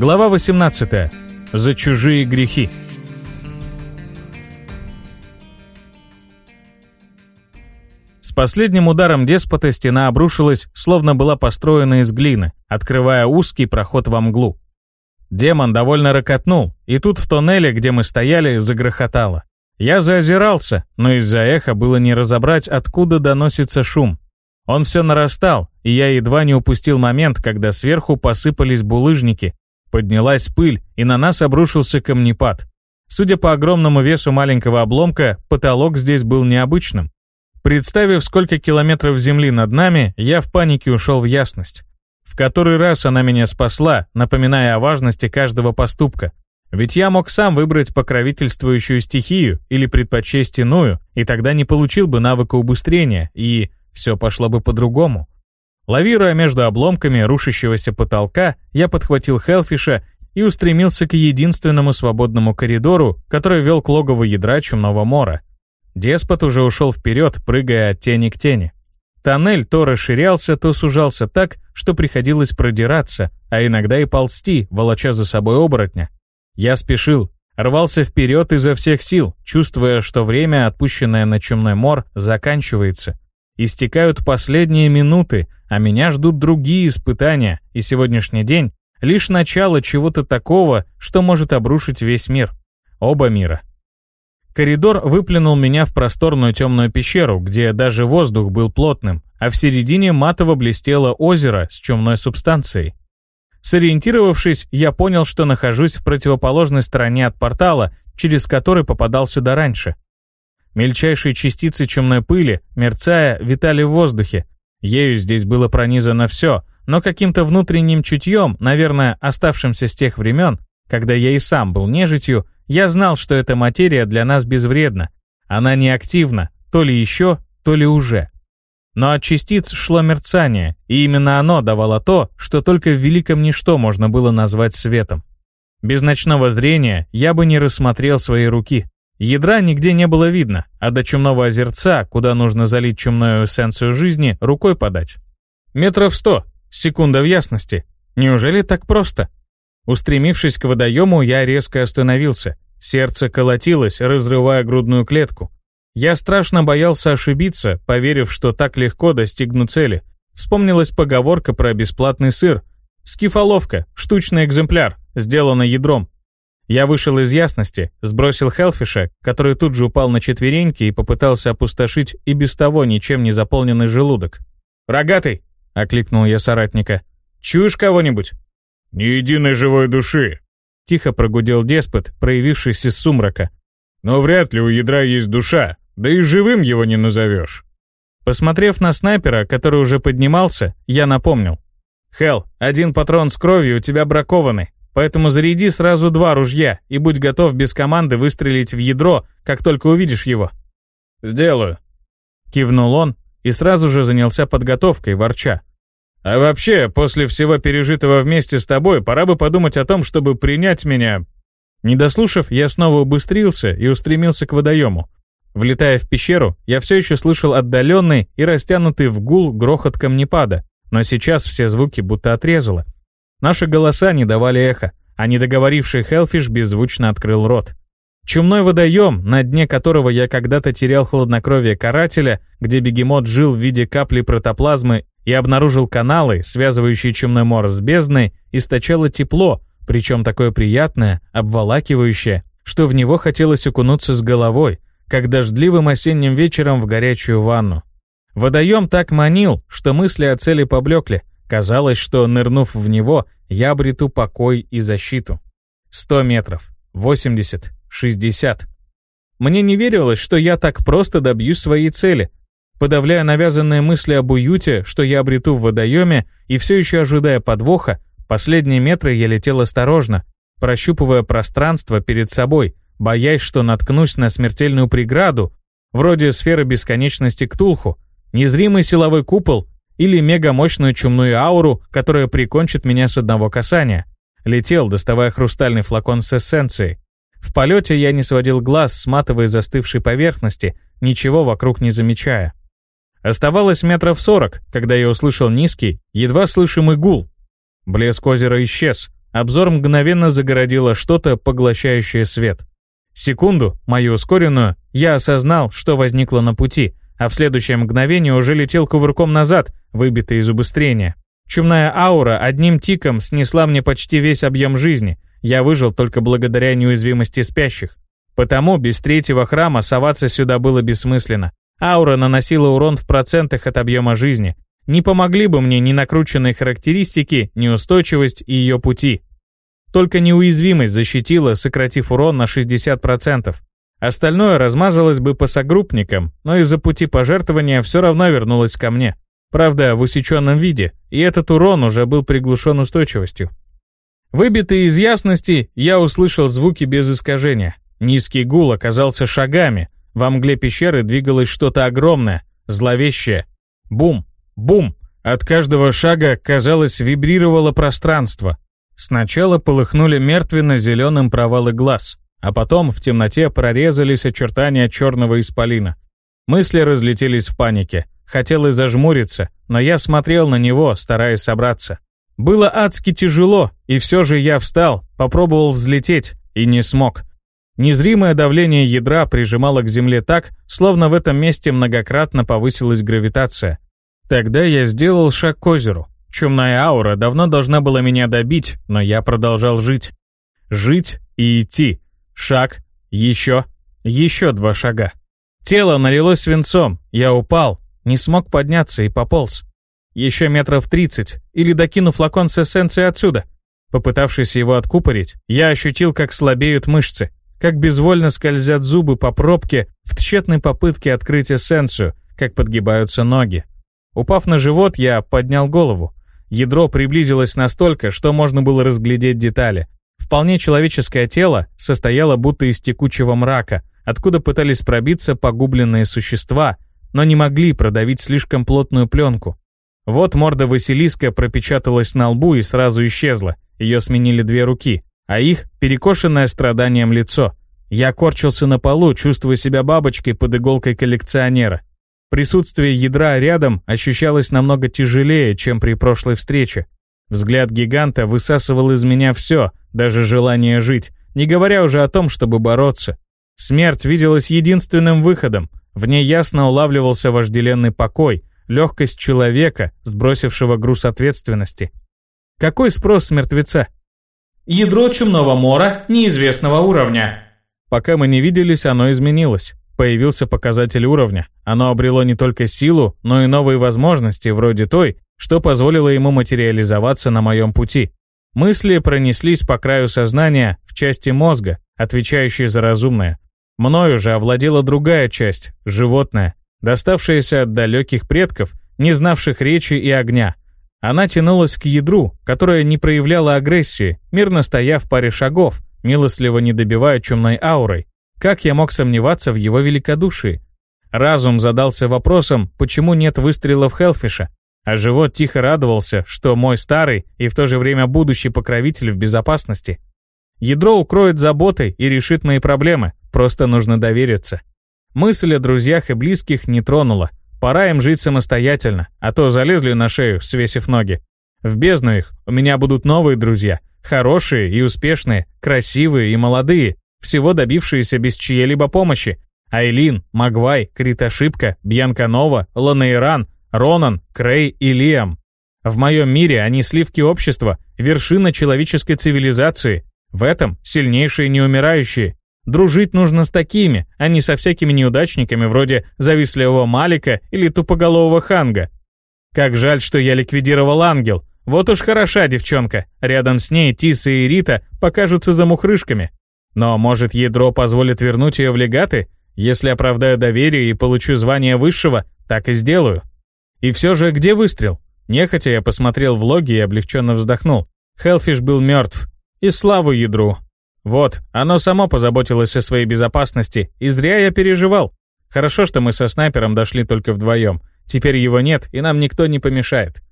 Глава 18. За чужие грехи. С последним ударом деспота стена обрушилась, словно была построена из глины, открывая узкий проход во мглу. Демон довольно ракотнул, и тут в тоннеле, где мы стояли, загрохотало. Я заозирался, но из-за эха было не разобрать, откуда доносится шум. Он все нарастал, и я едва не упустил момент, когда сверху посыпались булыжники, поднялась пыль, и на нас обрушился камнепад. Судя по огромному весу маленького обломка, потолок здесь был необычным. Представив, сколько километров земли над нами, я в панике ушел в ясность. В который раз она меня спасла, напоминая о важности каждого поступка. Ведь я мог сам выбрать покровительствующую стихию или предпочесть иную, и тогда не получил бы навыка убыстрения, и все пошло бы по-другому. Лавируя между обломками рушащегося потолка, я подхватил Хелфиша и устремился к единственному свободному коридору, который вел к логову ядра Чумного Мора. Деспот уже ушел вперед, прыгая от тени к тени. Тоннель то расширялся, то сужался так, что приходилось продираться, а иногда и ползти, волоча за собой оборотня. Я спешил, рвался вперед изо всех сил, чувствуя, что время, отпущенное на Чумной Мор, заканчивается. Истекают последние минуты, а меня ждут другие испытания, и сегодняшний день — лишь начало чего-то такого, что может обрушить весь мир. Оба мира. Коридор выплюнул меня в просторную темную пещеру, где даже воздух был плотным, а в середине матово блестело озеро с чумной субстанцией. Сориентировавшись, я понял, что нахожусь в противоположной стороне от портала, через который попадал сюда раньше. Мельчайшие частицы чумной пыли, мерцая, витали в воздухе. Ею здесь было пронизано все, но каким-то внутренним чутьем, наверное, оставшимся с тех времен, когда я и сам был нежитью, я знал, что эта материя для нас безвредна. Она неактивна, то ли еще, то ли уже. Но от частиц шло мерцание, и именно оно давало то, что только в великом ничто можно было назвать светом. Без ночного зрения я бы не рассмотрел свои руки. Ядра нигде не было видно, а до чумного озерца, куда нужно залить чумную эссенцию жизни, рукой подать. Метров сто, секунда в ясности. Неужели так просто? Устремившись к водоему, я резко остановился. Сердце колотилось, разрывая грудную клетку. Я страшно боялся ошибиться, поверив, что так легко достигну цели. Вспомнилась поговорка про бесплатный сыр. Скифоловка, штучный экземпляр, сделанный ядром. Я вышел из ясности, сбросил Хелфиша, который тут же упал на четвереньки и попытался опустошить и без того ничем не заполненный желудок. «Рогатый!» — окликнул я соратника. «Чуешь кого-нибудь?» «Ни единой живой души», — тихо прогудел деспот, проявившись из сумрака. «Но вряд ли у ядра есть душа, да и живым его не назовешь». Посмотрев на снайпера, который уже поднимался, я напомнил. «Хелл, один патрон с кровью у тебя бракованный, поэтому заряди сразу два ружья и будь готов без команды выстрелить в ядро, как только увидишь его». «Сделаю», — кивнул он и сразу же занялся подготовкой, ворча. А вообще, после всего пережитого вместе с тобой, пора бы подумать о том, чтобы принять меня...» Не дослушав, я снова убыстрился и устремился к водоему. Влетая в пещеру, я все еще слышал отдаленный и растянутый в гул грохот камнепада, но сейчас все звуки будто отрезало. Наши голоса не давали эха, а недоговоривший Хелфиш беззвучно открыл рот. Чумной водоем, на дне которого я когда-то терял хладнокровие карателя, где бегемот жил в виде капли протоплазмы и обнаружил каналы, связывающие Чумной мор с бездной, источало тепло, причем такое приятное, обволакивающее, что в него хотелось окунуться с головой, как дождливым осенним вечером в горячую ванну. Водоем так манил, что мысли о цели поблекли. Казалось, что, нырнув в него, я обрету покой и защиту. Сто метров, восемьдесят, шестьдесят. Мне не верилось, что я так просто добьюсь своей цели, Подавляя навязанные мысли об уюте, что я обрету в водоеме, и все еще ожидая подвоха, последние метры я летел осторожно, прощупывая пространство перед собой, боясь, что наткнусь на смертельную преграду, вроде сферы бесконечности Ктулху, незримый силовой купол или мегамощную чумную ауру, которая прикончит меня с одного касания. Летел, доставая хрустальный флакон с эссенцией. В полете я не сводил глаз с матовой застывшей поверхности, ничего вокруг не замечая. Оставалось метров сорок, когда я услышал низкий, едва слышимый гул. Блеск озера исчез, обзор мгновенно загородило что-то, поглощающее свет. Секунду, мою ускоренную, я осознал, что возникло на пути, а в следующее мгновение уже летел кувырком назад, выбитый из убыстрения. Чумная аура одним тиком снесла мне почти весь объем жизни. Я выжил только благодаря неуязвимости спящих. Потому без третьего храма соваться сюда было бессмысленно. Аура наносила урон в процентах от объема жизни. Не помогли бы мне ни накрученные характеристики, ни устойчивость и ее пути. Только неуязвимость защитила, сократив урон на 60%. Остальное размазалось бы по согруппникам, но из-за пути пожертвования все равно вернулось ко мне. Правда, в усеченном виде, и этот урон уже был приглушен устойчивостью. Выбитый из ясности, я услышал звуки без искажения. Низкий гул оказался шагами. Во мгле пещеры двигалось что-то огромное, зловещее. Бум, бум. От каждого шага, казалось, вибрировало пространство. Сначала полыхнули мертвенно-зеленым провалы глаз, а потом в темноте прорезались очертания черного исполина. Мысли разлетелись в панике. Хотелось зажмуриться, но я смотрел на него, стараясь собраться. Было адски тяжело, и все же я встал, попробовал взлететь, и не смог. Незримое давление ядра прижимало к земле так, словно в этом месте многократно повысилась гравитация. Тогда я сделал шаг к озеру. Чумная аура давно должна была меня добить, но я продолжал жить. Жить и идти. Шаг, еще, еще два шага. Тело налилось свинцом, я упал, не смог подняться и пополз. Еще метров тридцать, или докину флакон с эссенцией отсюда. Попытавшись его откупорить, я ощутил, как слабеют мышцы, как безвольно скользят зубы по пробке в тщетной попытке открыть эссенцию, как подгибаются ноги. Упав на живот, я поднял голову. Ядро приблизилось настолько, что можно было разглядеть детали. Вполне человеческое тело состояло будто из текучего мрака, откуда пытались пробиться погубленные существа, но не могли продавить слишком плотную пленку. Вот морда Василиска пропечаталась на лбу и сразу исчезла. Ее сменили две руки, а их — перекошенное страданием лицо. Я корчился на полу, чувствуя себя бабочкой под иголкой коллекционера. Присутствие ядра рядом ощущалось намного тяжелее, чем при прошлой встрече. Взгляд гиганта высасывал из меня все, даже желание жить, не говоря уже о том, чтобы бороться. Смерть виделась единственным выходом, в ней ясно улавливался вожделенный покой, легкость человека, сбросившего груз ответственности. Какой спрос с мертвеца? Ядро чумного мора неизвестного уровня. Пока мы не виделись, оно изменилось. Появился показатель уровня. Оно обрело не только силу, но и новые возможности, вроде той, что позволило ему материализоваться на моем пути. Мысли пронеслись по краю сознания в части мозга, отвечающей за разумное. Мною же овладела другая часть, животная, доставшаяся от далеких предков, не знавших речи и огня. Она тянулась к ядру, которое не проявляло агрессии, мирно стоя в паре шагов, милостливо не добивая чумной аурой. Как я мог сомневаться в его великодушии? Разум задался вопросом, почему нет выстрела в Хелфиша, а живот тихо радовался, что мой старый и в то же время будущий покровитель в безопасности. Ядро укроет заботой и решит мои проблемы, просто нужно довериться. Мысль о друзьях и близких не тронула. Пора им жить самостоятельно, а то залезли на шею, свесив ноги. В бездну их у меня будут новые друзья, хорошие и успешные, красивые и молодые, всего добившиеся без чьей-либо помощи. Айлин, Магвай, Критошибка, Бьянка Нова, Ланейран, Ронан, Крей и Лиам. В моем мире они сливки общества, вершина человеческой цивилизации, в этом сильнейшие неумирающие. Дружить нужно с такими, а не со всякими неудачниками вроде завистливого Малика или тупоголового Ханга. Как жаль, что я ликвидировал ангел. Вот уж хороша девчонка. Рядом с ней Тиса и Рита покажутся замухрышками. Но может ядро позволит вернуть ее в легаты? Если оправдаю доверие и получу звание высшего, так и сделаю. И все же, где выстрел? Нехотя я посмотрел в логи и облегченно вздохнул. Хелфиш был мертв, и славу ядру. Вот, оно само позаботилось о своей безопасности, и зря я переживал. Хорошо, что мы со снайпером дошли только вдвоем. Теперь его нет, и нам никто не помешает.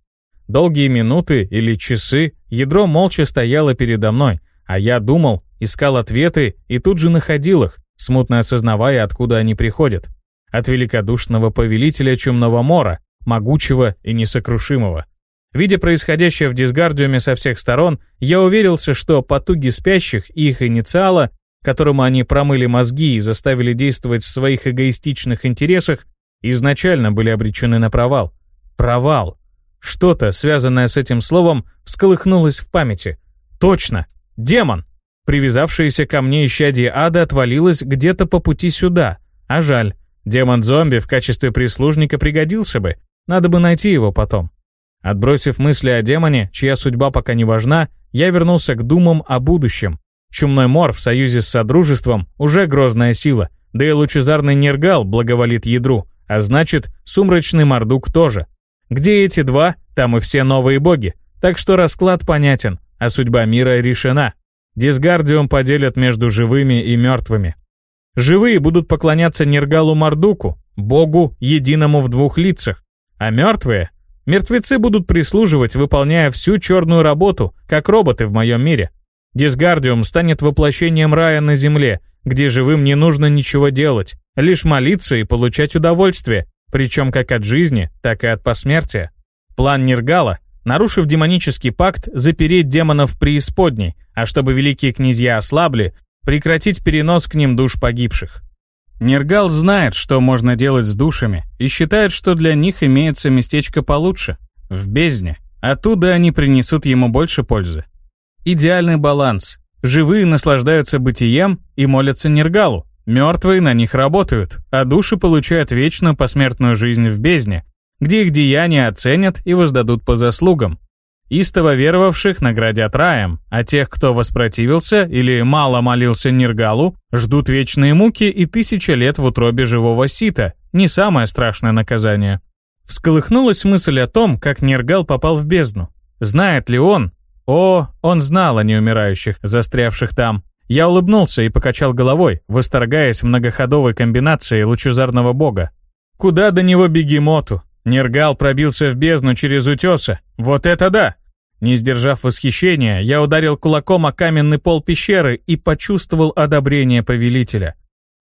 Долгие минуты или часы ядро молча стояло передо мной, а я думал, искал ответы и тут же находил их, смутно осознавая, откуда они приходят. От великодушного повелителя Чумного Мора, могучего и несокрушимого. Видя происходящее в дисгардиуме со всех сторон, я уверился, что потуги спящих и их инициала, которому они промыли мозги и заставили действовать в своих эгоистичных интересах, изначально были обречены на провал. Провал. Что-то, связанное с этим словом, всколыхнулось в памяти. Точно! Демон! Привязавшееся ко мне исчадие ада отвалилось где-то по пути сюда. А жаль, демон-зомби в качестве прислужника пригодился бы. Надо бы найти его потом. Отбросив мысли о демоне, чья судьба пока не важна, я вернулся к думам о будущем. Чумной мор в союзе с Содружеством уже грозная сила, да и лучезарный нергал благоволит ядру, а значит, сумрачный мордук тоже. Где эти два, там и все новые боги. Так что расклад понятен, а судьба мира решена. Дисгардиум поделят между живыми и мертвыми. Живые будут поклоняться Нергалу Мардуку, богу, единому в двух лицах, а мертвые Мертвецы будут прислуживать, выполняя всю черную работу, как роботы в моем мире. Дисгардиум станет воплощением рая на земле, где живым не нужно ничего делать, лишь молиться и получать удовольствие, причем как от жизни, так и от посмертия. План Нергала, нарушив демонический пакт, запереть демонов в преисподней, а чтобы великие князья ослабли, прекратить перенос к ним душ погибших. Нергал знает, что можно делать с душами, и считает, что для них имеется местечко получше, в бездне. Оттуда они принесут ему больше пользы. Идеальный баланс. Живые наслаждаются бытием и молятся Нергалу, мертвые на них работают, а души получают вечную посмертную жизнь в бездне, где их деяния оценят и воздадут по заслугам. Истово веровавших наградят раем, а тех, кто воспротивился или мало молился Ниргалу, ждут вечные муки и тысяча лет в утробе живого сита, не самое страшное наказание. Всколыхнулась мысль о том, как Ниргал попал в бездну. Знает ли он? О, он знал о неумирающих, застрявших там. Я улыбнулся и покачал головой, восторгаясь многоходовой комбинацией лучезарного бога. Куда до него бегемоту? Нергал пробился в бездну через утеса. Вот это да! Не сдержав восхищения, я ударил кулаком о каменный пол пещеры и почувствовал одобрение повелителя.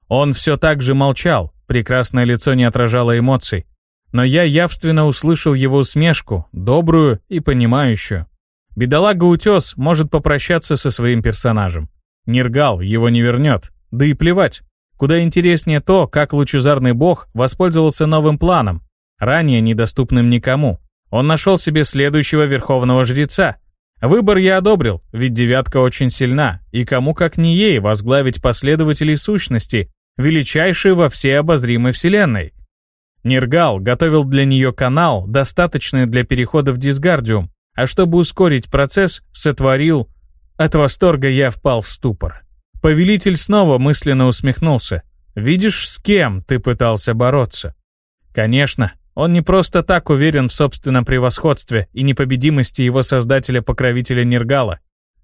Он все так же молчал, прекрасное лицо не отражало эмоций. Но я явственно услышал его усмешку, добрую и понимающую. Бедолага-утес может попрощаться со своим персонажем. Нергал его не вернет, да и плевать. Куда интереснее то, как лучезарный бог воспользовался новым планом, ранее недоступным никому. Он нашел себе следующего верховного жреца. Выбор я одобрил, ведь девятка очень сильна, и кому как не ей возглавить последователей сущности, величайшей во всей обозримой вселенной. Нергал готовил для нее канал, достаточный для перехода в дисгардиум, а чтобы ускорить процесс, сотворил... От восторга я впал в ступор. Повелитель снова мысленно усмехнулся. «Видишь, с кем ты пытался бороться?» Конечно, он не просто так уверен в собственном превосходстве и непобедимости его создателя-покровителя Нергала.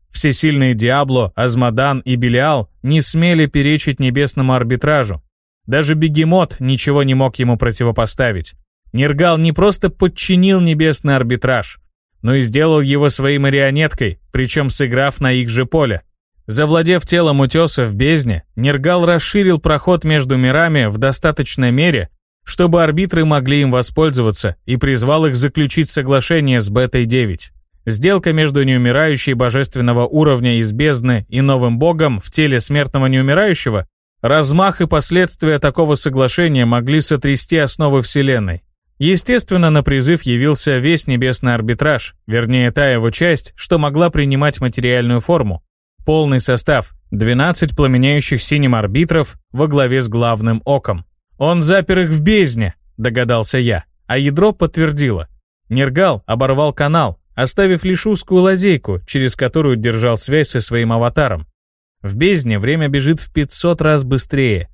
Всесильные Диабло, Азмодан и Белиал не смели перечить небесному арбитражу. Даже Бегемот ничего не мог ему противопоставить. Нергал не просто подчинил небесный арбитраж, но и сделал его своей марионеткой, причем сыграв на их же поле. Завладев телом утеса в бездне, Нергал расширил проход между мирами в достаточной мере, чтобы арбитры могли им воспользоваться и призвал их заключить соглашение с Бетой-9. Сделка между неумирающей божественного уровня из бездны и новым богом в теле смертного неумирающего, размах и последствия такого соглашения могли сотрясти основы Вселенной. Естественно, на призыв явился весь небесный арбитраж, вернее та его часть, что могла принимать материальную форму. Полный состав, 12 пламеняющих синим арбитров во главе с главным оком. «Он запер их в бездне», — догадался я, а ядро подтвердило. Нергал оборвал канал, оставив лишь узкую лазейку, через которую держал связь со своим аватаром. В бездне время бежит в 500 раз быстрее.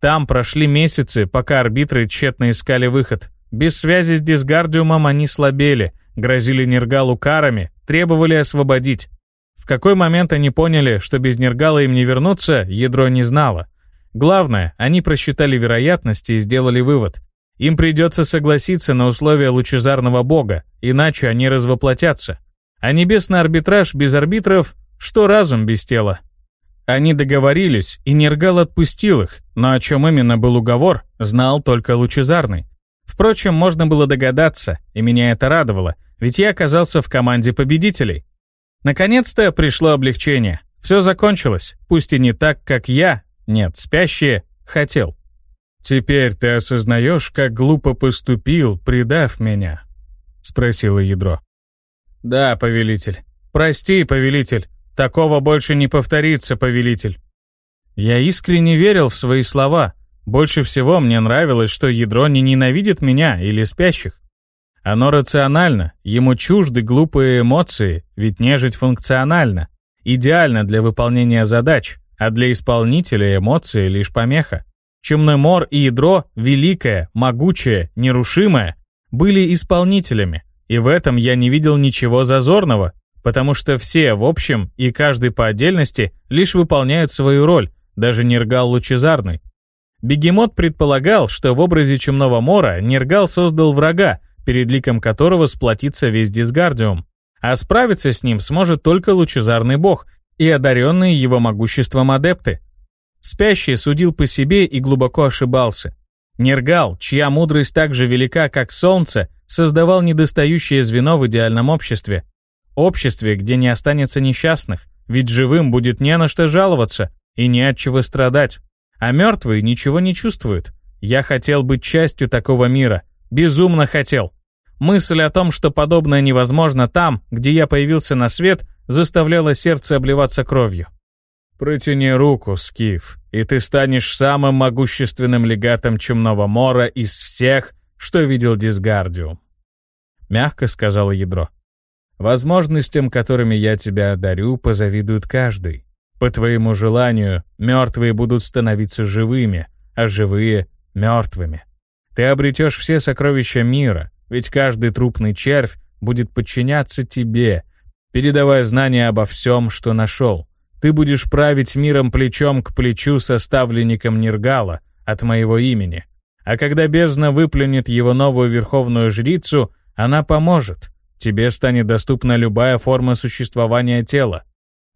Там прошли месяцы, пока арбитры тщетно искали выход. Без связи с дисгардиумом они слабели, грозили Нергалу карами, требовали освободить. В какой момент они поняли, что без Нергала им не вернуться, ядро не знало. Главное, они просчитали вероятности и сделали вывод. Им придется согласиться на условия лучезарного бога, иначе они развоплотятся. А небесный арбитраж без арбитров, что разум без тела. Они договорились, и Нергал отпустил их, но о чем именно был уговор, знал только лучезарный. Впрочем, можно было догадаться, и меня это радовало, ведь я оказался в команде победителей. Наконец-то пришло облегчение. Все закончилось, пусть и не так, как я, нет, спящие, хотел. «Теперь ты осознаешь, как глупо поступил, предав меня?» — спросило ядро. «Да, повелитель. Прости, повелитель. Такого больше не повторится, повелитель». Я искренне верил в свои слова. Больше всего мне нравилось, что ядро не ненавидит меня или спящих. Оно рационально, ему чужды глупые эмоции, ведь нежить функциональна. Идеально для выполнения задач, а для исполнителя эмоции лишь помеха. Чумной мор и ядро, великое, могучее, нерушимое, были исполнителями, и в этом я не видел ничего зазорного, потому что все в общем и каждый по отдельности лишь выполняют свою роль, даже Нергал Лучезарный. Бегемот предполагал, что в образе Чумного Мора Нергал создал врага, перед ликом которого сплотится весь Дисгардиум, а справиться с ним сможет только Лучезарный Бог и одаренные его могуществом адепты. Спящий судил по себе и глубоко ошибался. Нергал, чья мудрость так же велика, как солнце, создавал недостающее звено в идеальном обществе. Обществе, где не останется несчастных, ведь живым будет не на что жаловаться и не от чего страдать. А мертвые ничего не чувствуют. Я хотел быть частью такого мира. Безумно хотел. Мысль о том, что подобное невозможно там, где я появился на свет, заставляла сердце обливаться кровью. «Протяни руку, Скиф, и ты станешь самым могущественным легатом Чумного Мора из всех, что видел Дисгардиум», — мягко сказала ядро. «Возможностям, которыми я тебя одарю, позавидует каждый. По твоему желанию, мертвые будут становиться живыми, а живые — мертвыми. Ты обретешь все сокровища мира, ведь каждый трупный червь будет подчиняться тебе, передавая знания обо всем, что нашел. Ты будешь править миром плечом к плечу со ставленником Нергала от моего имени. А когда бездна выплюнет его новую верховную жрицу, она поможет. Тебе станет доступна любая форма существования тела.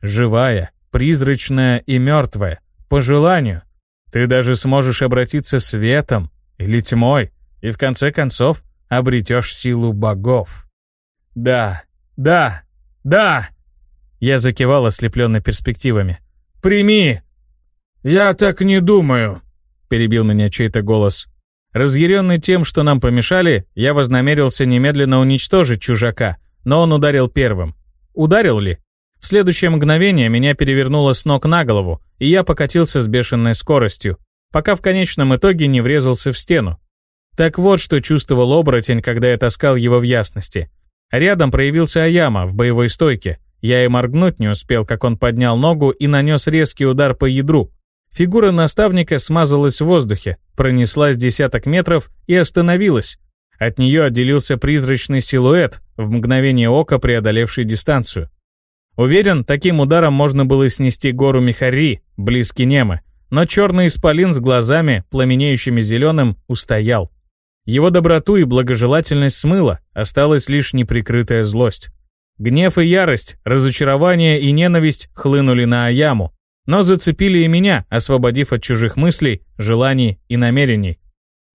Живая, призрачная и мертвая, по желанию. Ты даже сможешь обратиться светом или тьмой, и в конце концов обретешь силу богов. Да, да, да! Я закивал ослепленный перспективами. «Прими!» «Я так не думаю», — перебил меня чей-то голос. Разъяренный тем, что нам помешали, я вознамерился немедленно уничтожить чужака, но он ударил первым. Ударил ли? В следующее мгновение меня перевернуло с ног на голову, и я покатился с бешеной скоростью, пока в конечном итоге не врезался в стену. Так вот, что чувствовал оборотень, когда я таскал его в ясности. Рядом проявился Аяма в боевой стойке. Я и моргнуть не успел, как он поднял ногу и нанес резкий удар по ядру. Фигура наставника смазалась в воздухе, пронеслась десяток метров и остановилась. От нее отделился призрачный силуэт, в мгновение ока преодолевший дистанцию. Уверен, таким ударом можно было снести гору Михари, близкий Немы, но черный исполин с глазами, пламенеющими зеленым, устоял. Его доброту и благожелательность смыло, осталась лишь неприкрытая злость. Гнев и ярость, разочарование и ненависть хлынули на Аяму, но зацепили и меня, освободив от чужих мыслей, желаний и намерений.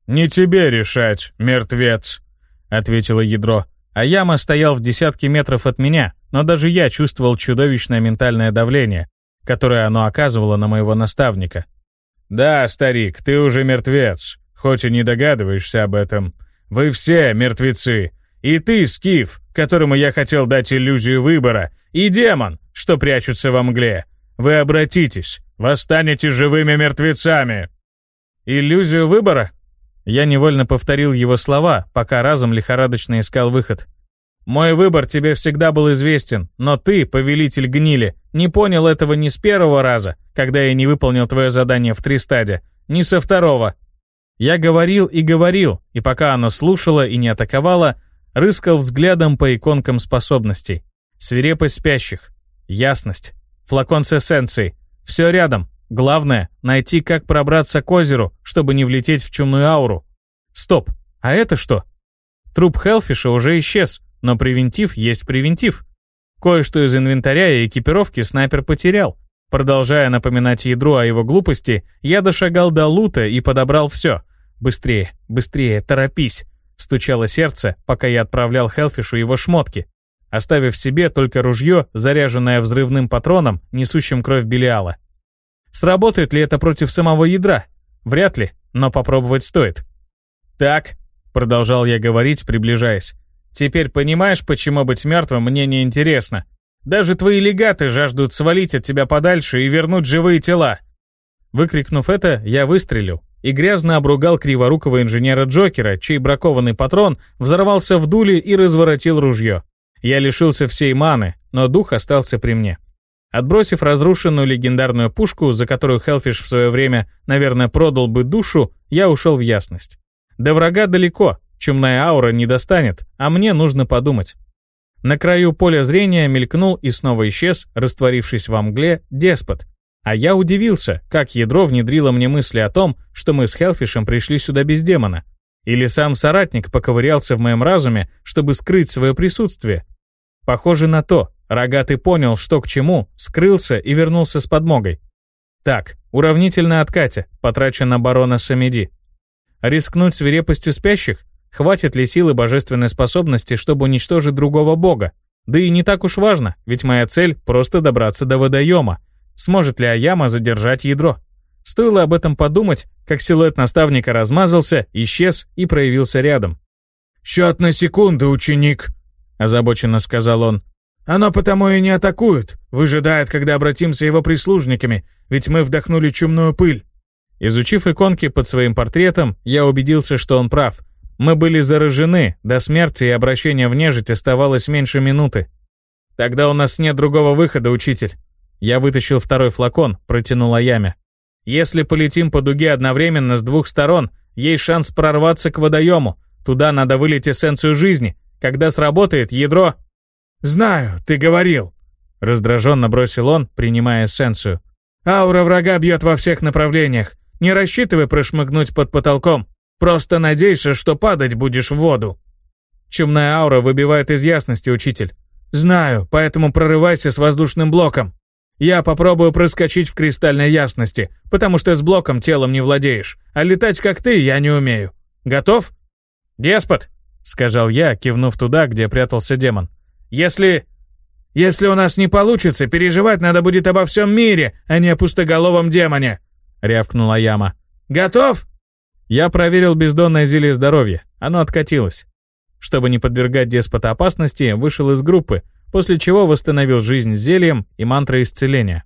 «Не тебе решать, мертвец», — ответило ядро. Аяма стоял в десятке метров от меня, но даже я чувствовал чудовищное ментальное давление, которое оно оказывало на моего наставника. «Да, старик, ты уже мертвец хоть и не догадываешься об этом. Вы все мертвецы. И ты, Скиф, которому я хотел дать иллюзию выбора, и демон, что прячутся во мгле. Вы обратитесь, восстанете живыми мертвецами. Иллюзию выбора? Я невольно повторил его слова, пока разом лихорадочно искал выход. Мой выбор тебе всегда был известен, но ты, повелитель гнили, не понял этого ни с первого раза, когда я не выполнил твое задание в три стадия, ни со второго, я говорил и говорил, и пока оно слушало и не атаковало, рыскал взглядом по иконкам способностей. Свирепость спящих, ясность, флакон с эссенцией. Все рядом. Главное — найти, как пробраться к озеру, чтобы не влететь в чумную ауру. Стоп, а это что? Труп Хелфиша уже исчез, но превентив есть превентив. Кое-что из инвентаря и экипировки снайпер потерял. Продолжая напоминать ядру о его глупости, я дошагал до лута и подобрал все — Быстрее, быстрее, торопись. стучало сердце, пока я отправлял Хелфишу его шмотки, оставив себе только ружье, заряженное взрывным патроном, несущим кровь Белиала. Сработает ли это против самого ядра? Вряд ли, но попробовать стоит. «Так», — продолжал я говорить, приближаясь, «теперь понимаешь, почему быть мертвым мне не интересно? Даже твои легаты жаждут свалить от тебя подальше и вернуть живые тела». Выкрикнув это, я выстрелил и грязно обругал криворукого инженера Джокера, чей бракованный патрон взорвался в дуле и разворотил ружье. Я лишился всей маны, но дух остался при мне. Отбросив разрушенную легендарную пушку, за которую Хелфиш в свое время, наверное, продал бы душу, я ушел в ясность. До врага далеко, чумная аура не достанет, а мне нужно подумать. На краю поля зрения мелькнул и снова исчез, растворившись во мгле, деспот. А я удивился, как ядро внедрило мне мысли о том, что мы с Хелфишем пришли сюда без демона. Или сам соратник поковырялся в моем разуме, чтобы скрыть свое присутствие, Похоже на то, рогатый понял, что к чему, скрылся и вернулся с подмогой. Так, уравнительно от Катя, потрачено барона Самеди. Рискнуть свирепостью спящих? Хватит ли силы божественной способности, чтобы уничтожить другого бога? Да и не так уж важно, ведь моя цель — просто добраться до водоема. Сможет ли Аяма задержать ядро? Стоило об этом подумать, как силуэт наставника размазался, исчез и проявился рядом. «Счет на секунду, ученик!» озабоченно сказал он. «Оно потому и не атакует, выжидает, когда обратимся его прислужниками, ведь мы вдохнули чумную пыль». Изучив иконки под своим портретом, я убедился, что он прав. Мы были заражены, до смерти и обращения в нежить оставалось меньше минуты. «Тогда у нас нет другого выхода, учитель». Я вытащил второй флакон, протянул Аяме. «Если полетим по дуге одновременно с двух сторон, есть шанс прорваться к водоему. Туда надо вылить эссенцию жизни, когда сработает ядро...» «Знаю, ты говорил», — раздраженно бросил он, принимая эссенцию. «Аура врага бьет во всех направлениях. Не рассчитывай прошмыгнуть под потолком. Просто надейся, что падать будешь в воду». «Чумная аура выбивает из ясности, учитель». «Знаю, поэтому прорывайся с воздушным блоком. Я попробую проскочить в кристальной ясности, потому что с блоком телом не владеешь, а летать как ты я не умею. Готов?» «Деспот!» — сказал я, кивнув туда, где прятался демон. «Если...» «Если у нас не получится, переживать надо будет обо всем мире, а не о пустоголовом демоне», — рявкнула Яма. «Готов?» Я проверил бездонное зелье здоровья. Оно откатилось. Чтобы не подвергать деспота опасности, вышел из группы, после чего восстановил жизнь зельем и мантрой исцеления.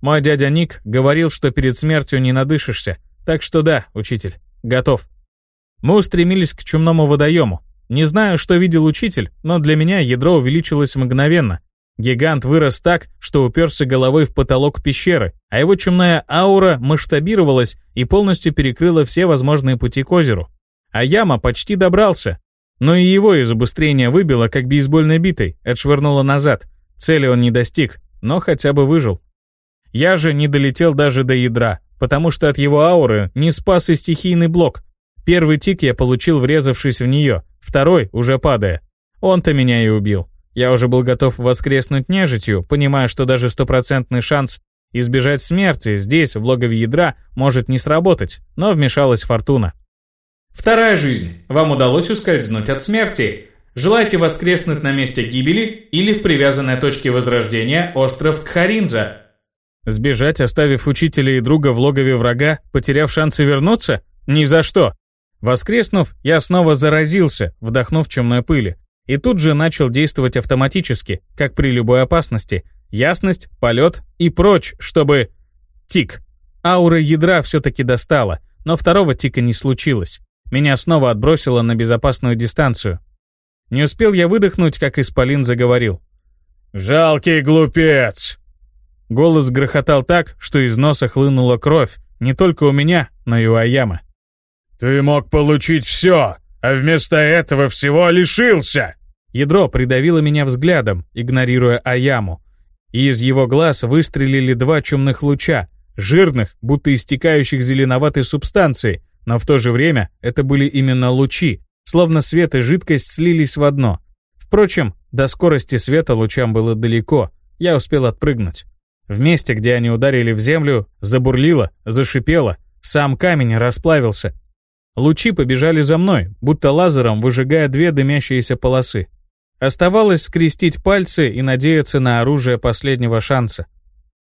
Мой дядя Ник говорил, что перед смертью не надышишься, так что да, учитель, готов. Мы устремились к чумному водоему, не знаю, что видел учитель, но для меня ядро увеличилось мгновенно. Гигант вырос так, что уперся головой в потолок пещеры, а его чумная аура масштабировалась и полностью перекрыла все возможные пути к озеру. А яма почти добрался, но и его из убыстрения выбило, как бейсбольной битой, отшвырнуло назад. Цели он не достиг, но хотя бы выжил. Я же не долетел даже до ядра, потому что от его ауры не спас и стихийный блок. Первый тик я получил, врезавшись в нее, Второй, уже падая. Он-то меня и убил. Я уже был готов воскреснуть нежитью, понимая, что даже стопроцентный шанс избежать смерти здесь, в логове ядра, может не сработать, но вмешалась фортуна. Вторая жизнь. Вам удалось ускользнуть от смерти. Желаете воскреснуть на месте гибели или в привязанной точке возрождения остров Кхаринза? Сбежать, оставив учителя и друга в логове врага, потеряв шансы вернуться? Ни за что. Воскреснув, я снова заразился, вдохнув чумной пыли. И тут же начал действовать автоматически, как при любой опасности. Ясность, полет и прочь, чтобы... Тик. Аура ядра все-таки достала, но второго тика не случилось. Меня снова отбросило на безопасную дистанцию. Не успел я выдохнуть, как Исполин заговорил. «Жалкий глупец!» Голос грохотал так, что из носа хлынула кровь, не только у меня, но и у Аямы. «Ты мог получить все, а вместо этого всего лишился!» Ядро придавило меня взглядом, игнорируя Аяму. И из его глаз выстрелили два чумных луча, жирных, будто истекающих зеленоватой субстанции, но в то же время это были именно лучи, словно свет и жидкость слились в одно. Впрочем, до скорости света лучам было далеко, я успел отпрыгнуть. В месте, где они ударили в землю, забурлило, зашипело, сам камень расплавился, Лучи побежали за мной, будто лазером выжигая две дымящиеся полосы. Оставалось скрестить пальцы и надеяться на оружие последнего шанса.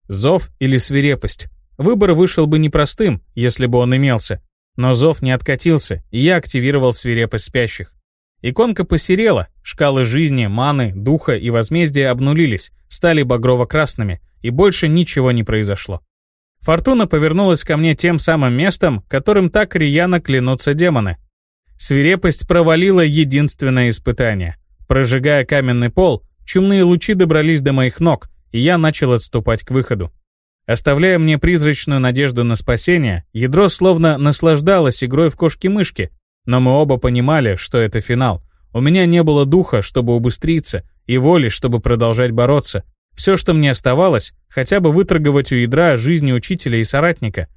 Зов или свирепость. Выбор вышел бы непростым, если бы он имелся. Но зов не откатился, и я активировал свирепость спящих. Иконка посерела, шкалы жизни, маны, духа и возмездия обнулились, стали багрово-красными, и больше ничего не произошло. Фортуна повернулась ко мне тем самым местом, которым так рьяно клянутся демоны. Свирепость провалила единственное испытание. Прожигая каменный пол, чумные лучи добрались до моих ног, и я начал отступать к выходу. Оставляя мне призрачную надежду на спасение, ядро словно наслаждалось игрой в кошки-мышки, но мы оба понимали, что это финал. У меня не было духа, чтобы убыстриться, и воли, чтобы продолжать бороться. Все, что мне оставалось, хотя бы выторговать у ядра жизни учителя и соратника.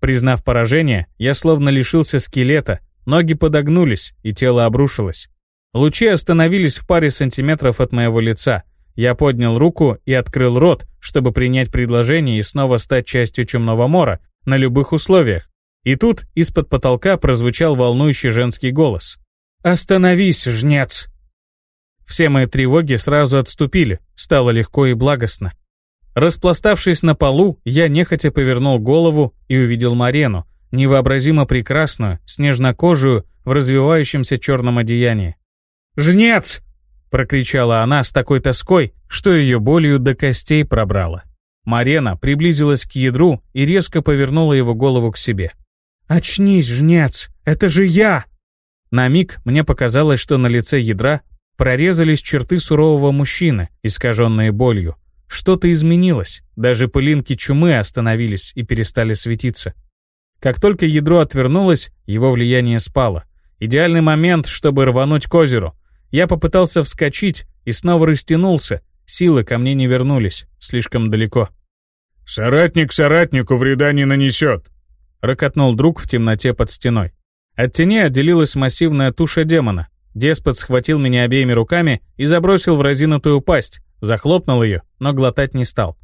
Признав поражение, я словно лишился скелета, ноги подогнулись, и тело обрушилось. Лучи остановились в паре сантиметров от моего лица. Я поднял руку и открыл рот, чтобы принять предложение и снова стать частью Чумного Мора на любых условиях. И тут из-под потолка прозвучал волнующий женский голос. «Остановись, жнец!» Все мои тревоги сразу отступили, стало легко и благостно. Распластавшись на полу, я нехотя повернул голову и увидел Марену, невообразимо прекрасную, снежнокожую, в развивающемся черном одеянии. «Жнец!» — прокричала она с такой тоской, что ее болью до костей пробрала. Марена приблизилась к ядру и резко повернула его голову к себе. «Очнись, жнец! Это же я!» На миг мне показалось, что на лице ядра прорезались черты сурового мужчины, искаженные болью. Что-то изменилось, даже пылинки чумы остановились и перестали светиться. Как только ядро отвернулось, его влияние спало. Идеальный момент, чтобы рвануть к озеру — я попытался вскочить и снова растянулся. Силы ко мне не вернулись, слишком далеко. «Соратник соратнику вреда не нанесет», — рокотнул друг в темноте под стеной. От тени отделилась массивная туша демона. Деспот схватил меня обеими руками и забросил в разинутую пасть, захлопнул ее, но глотать не стал.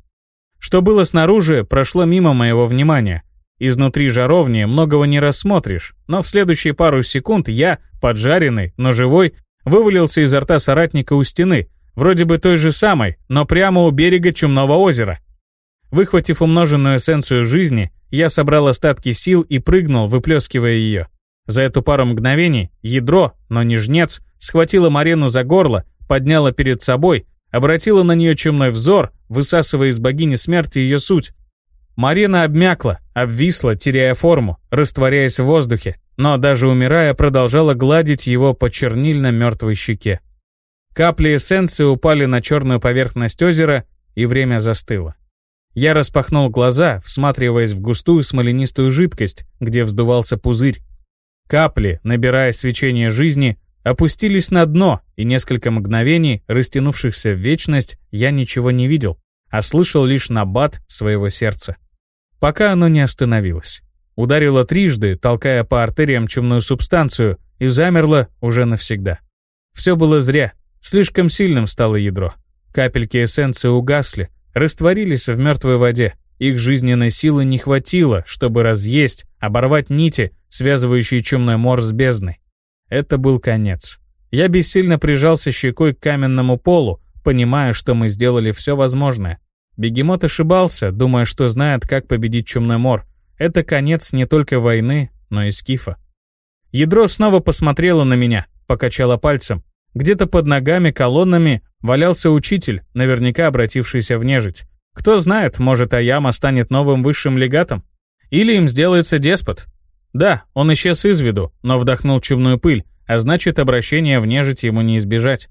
Что было снаружи, прошло мимо моего внимания. Изнутри жаровни многого не рассмотришь, но в следующие пару секунд я, поджаренный, но живой, вывалился изо рта соратника у стены, вроде бы той же самой, но прямо у берега Чумного озера. Выхватив умноженную эссенцию жизни, я собрал остатки сил и прыгнул, выплескивая ее. За эту пару мгновений ядро, но не жнец, схватило Марену за горло, подняло перед собой, обратило на нее чумной взор, высасывая из богини смерти ее суть. Марина обмякла, обвисла, теряя форму, растворяясь в воздухе, но даже умирая продолжала гладить его по чернильно-мертвой щеке. Капли эссенции упали на черную поверхность озера, и время застыло. Я распахнул глаза, всматриваясь в густую смоленистую жидкость, где вздувался пузырь. Капли, набирая свечение жизни, опустились на дно, и несколько мгновений, растянувшихся в вечность, я ничего не видел, а слышал лишь набат своего сердца. Пока оно не остановилось. Ударила трижды, толкая по артериям чумную субстанцию, и замерла уже навсегда. Все было зря. Слишком сильным стало ядро. Капельки эссенции угасли, растворились в мертвой воде. Их жизненной силы не хватило, чтобы разъесть, оборвать нити, связывающие чумной мор с бездной. Это был конец. Я бессильно прижался щекой к каменному полу, понимая, что мы сделали все возможное. Бегемот ошибался, думая, что знает, как победить чумной мор. Это конец не только войны, но и скифа. Ядро снова посмотрело на меня, покачало пальцем. Где-то под ногами колоннами валялся учитель, наверняка обратившийся в нежить. Кто знает, может, Аяма станет новым высшим легатом? Или им сделается деспот? Да, он исчез из виду, но вдохнул чумную пыль, а значит, обращение в нежить ему не избежать.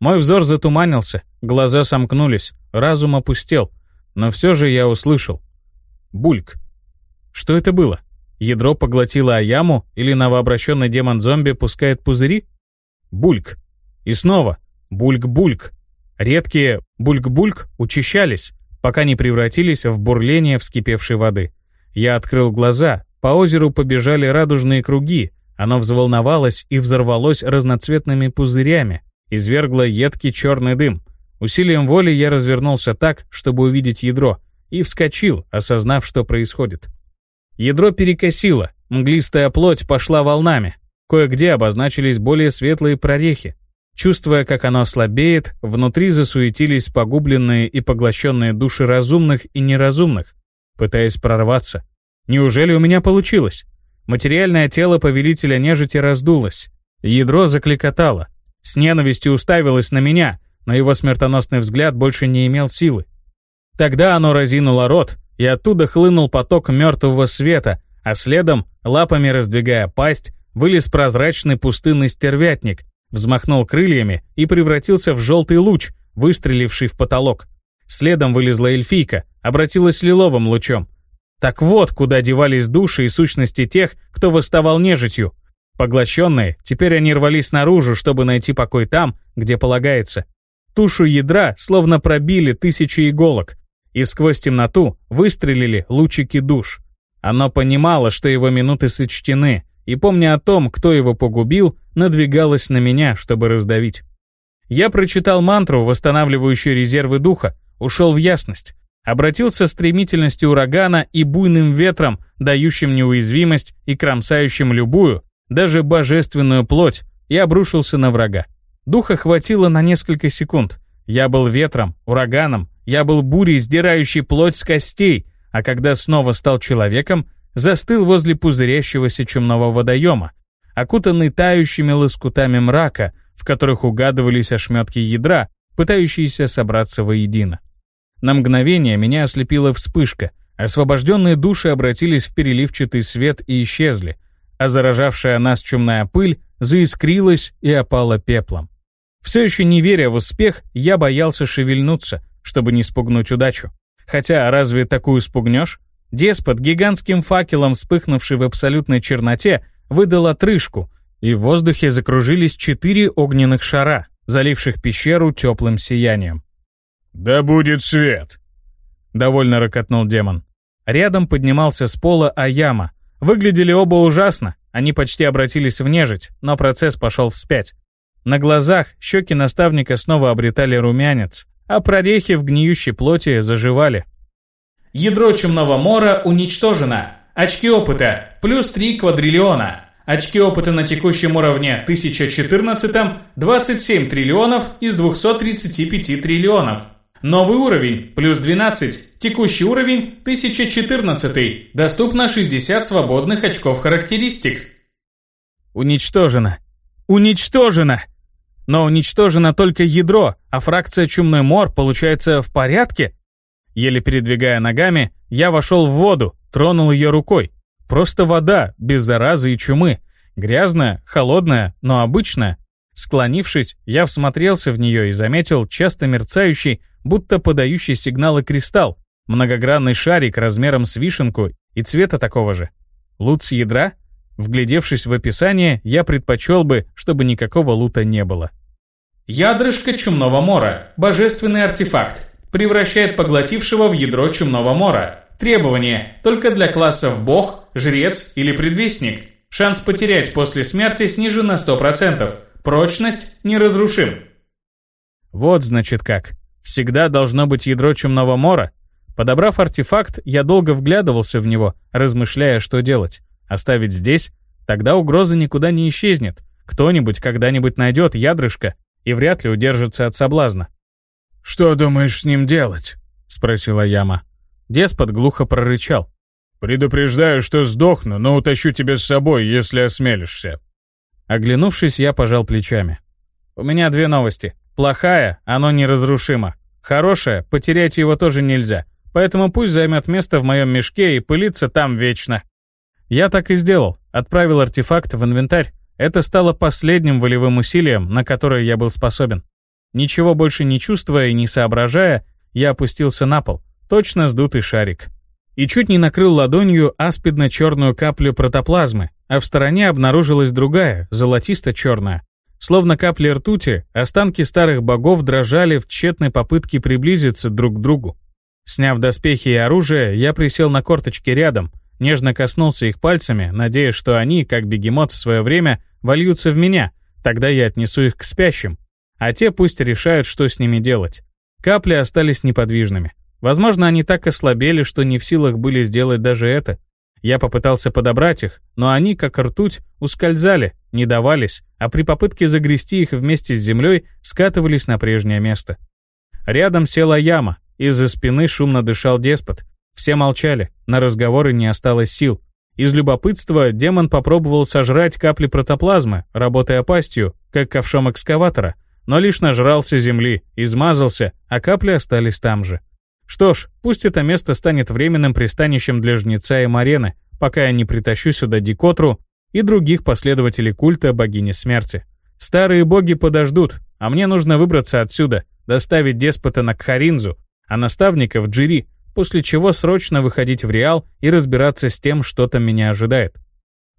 Мой взор затуманился, глаза сомкнулись, разум опустел, но все же я услышал. Бульк. Что это было? Ядро поглотило Аяму или новообращенный демон-зомби пускает пузыри? Бульк. И снова. Бульк-бульк. Редкие бульк-бульк учащались, пока не превратились в бурление вскипевшей воды. Я открыл глаза, по озеру побежали радужные круги, оно взволновалось и взорвалось разноцветными пузырями, извергло едкий черный дым. Усилием воли я развернулся так, чтобы увидеть ядро, и вскочил, осознав, что происходит. Ядро перекосило, Мглистая плоть пошла волнами. Кое-где обозначились более светлые прорехи. Чувствуя, как оно слабеет, внутри засуетились погубленные и поглощенные души разумных и неразумных, пытаясь прорваться. Неужели у меня получилось? Материальное тело повелителя нежити раздулось. Ядро закликотало. С ненавистью уставилось на меня, но его смертоносный взгляд больше не имел силы. Тогда оно разинуло рот, и оттуда хлынул поток мертвого света, а следом, лапами раздвигая пасть, вылез прозрачный пустынный стервятник, взмахнул крыльями и превратился в желтый луч, выстреливший в потолок. Следом вылезла эльфийка, обратилась лиловым лучом. Так вот, куда девались души и сущности тех, кто восставал нежитью. Поглощенные, теперь они рвались наружу, чтобы найти покой там, где полагается. Тушу ядра словно пробили тысячи иголок, и сквозь темноту выстрелили лучики душ. Оно понимало, что его минуты сочтены, и, помня о том, кто его погубил, надвигалось на меня, чтобы раздавить. Я прочитал мантру, восстанавливающую резервы духа, ушел в ясность, обратился стремительностью урагана и буйным ветром, дающим неуязвимость и кромсающим любую, даже божественную плоть, и обрушился на врага. Духа хватило на несколько секунд. Я был ветром, ураганом, я был бурей, сдирающей плоть с костей, а когда снова стал человеком, застыл возле пузырящегося чумного водоема, окутанный тающими лоскутами мрака, в которых угадывались ошметки ядра, пытающиеся собраться воедино. На мгновение меня ослепила вспышка, освобожденные души обратились в переливчатый свет и исчезли, а заражавшая нас чумная пыль заискрилась и опала пеплом. Все еще не веря в успех, я боялся шевельнуться, чтобы не спугнуть удачу. Хотя разве такую спугнешь? Деспот, гигантским факелом вспыхнувший в абсолютной черноте, выдал отрыжку, и в воздухе закружились четыре огненных шара, заливших пещеру теплым сиянием. «Да будет свет!» — довольно рокотнул демон. Рядом поднимался с пола Аяма. Выглядели оба ужасно, они почти обратились в нежить, но процесс пошел вспять. На глазах щеки наставника снова обретали румянец, а прорехи в гниющей плоти заживали. Ядро Чумного Мора уничтожено. Очки опыта – плюс 3 квадриллиона. Очки опыта на текущем уровне 1014 – 27 триллионов из 235 триллионов. Новый уровень – плюс 12. Текущий уровень – 1014. Доступно 60 свободных очков характеристик. Уничтожено. Уничтожено! Но уничтожено только ядро, а фракция Чумной Мор получается в порядке? Еле передвигая ногами, я вошел в воду, тронул ее рукой. Просто вода, без заразы и чумы. Грязная, холодная, но обычная. Склонившись, я всмотрелся в нее и заметил часто мерцающий, будто подающий сигналы кристалл, многогранный шарик размером с вишенку и цвета такого же. Лут с ядра? Вглядевшись в описание, я предпочел бы, чтобы никакого лута не было. Ядрышко чумного мора. Божественный артефакт превращает поглотившего в ядро чумного мора. Требование только для классов бог, жрец или предвестник. Шанс потерять после смерти снижен на 100%. Прочность неразрушим. Вот значит как. Всегда должно быть ядро чумного мора. Подобрав артефакт, я долго вглядывался в него, размышляя, что делать. Оставить здесь? Тогда угроза никуда не исчезнет. Кто-нибудь когда-нибудь найдет ядрышко и вряд ли удержится от соблазна. «Что думаешь с ним делать?» — спросила Яма. Деспот глухо прорычал. «Предупреждаю, что сдохну, но утащу тебя с собой, если осмелишься». Оглянувшись, я пожал плечами. «У меня две новости. Плохая, оно неразрушимо. Хорошая, потерять его тоже нельзя. Поэтому пусть займет место в моем мешке и пылится там вечно». Я так и сделал. Отправил артефакт в инвентарь. Это стало последним волевым усилием, на которое я был способен. Ничего больше не чувствуя и не соображая, я опустился на пол, точно сдутый шарик. И чуть не накрыл ладонью аспидно-черную каплю протоплазмы, а в стороне обнаружилась другая, золотисто-черная. Словно капли ртути, останки старых богов дрожали в тщетной попытке приблизиться друг к другу. Сняв доспехи и оружие, я присел на корточки рядом, нежно коснулся их пальцами, надеясь, что они, как бегемот в свое время, вольются в меня, тогда я отнесу их к спящим, а те пусть решают, что с ними делать. Капли остались неподвижными. Возможно, они так ослабели, что не в силах были сделать даже это. Я попытался подобрать их, но они, как ртуть, ускользали, не давались, а при попытке загрести их вместе с землей скатывались на прежнее место. Рядом села яма, из-за спины шумно дышал деспот. Все молчали, на разговоры не осталось сил. Из любопытства демон попробовал сожрать капли протоплазмы, работая пастью, как ковшом экскаватора, но лишь нажрался земли, измазался, а капли остались там же. Что ж, пусть это место станет временным пристанищем для жнеца и Марены, пока я не притащу сюда Дикотру и других последователей культа богини смерти. Старые боги подождут, а мне нужно выбраться отсюда, доставить деспота на Кхаринзу, а наставника в Джири, после чего срочно выходить в Реал и разбираться с тем, что там меня ожидает.